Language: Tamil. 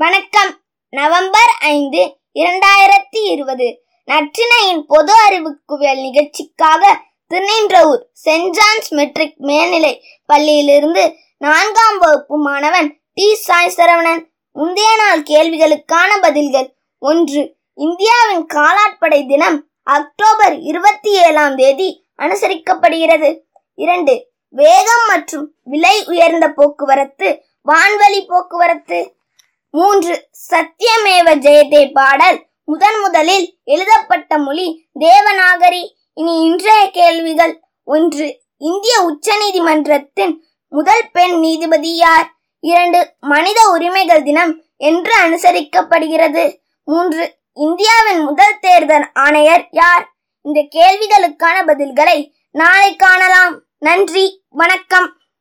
வணக்கம். நவம்பர் ஐந்து இரண்டாயிரத்தி இருபது. நற்றினையின் பொது அறிவு குவியல் நிகழ்ச்சிக்காக திருநின்றவூர் சென்ட் ஜான்ஸ் மெட்ரிக் மேல்நிலை பள்ளியிலிருந்து நான்காம் வகுப்பு மாணவன் டி. சாய் சரவணன் முந்தைய நாள் கேள்விகளுக்கான பதில்கள் ஒன்று. இந்தியாவின் காலாட்படை தினம் அக்டோபர் இருபத்தி ஏழாம் தேதி அனுசரிக்கப்படுகிறது. இரண்டு. வேகம் மற்றும் விலை உயர்ந்த போக்குவரத்து வான்வழி போக்குவரத்து. மூன்று சத்தியமேவ ஜெயதே பாடல். முதன் முதலில் எழுதப்பட்ட மொழி தேவநாகரி. இனி இன்றைய கேள்விகள் ஒன்று. இந்திய உச்சநீதிமன்றத்தின் முதல் பெண் நீதிபதி யார்? இரண்டு. மனித உரிமைகள் தினம் என்று அனுசரிக்கப்படுகிறது. மூன்று. இந்தியாவின் முதல் தேர்தல் ஆணையர் யார்? இந்த கேள்விகளுக்கான பதில்களை நாளை காணலாம். நன்றி. வணக்கம்.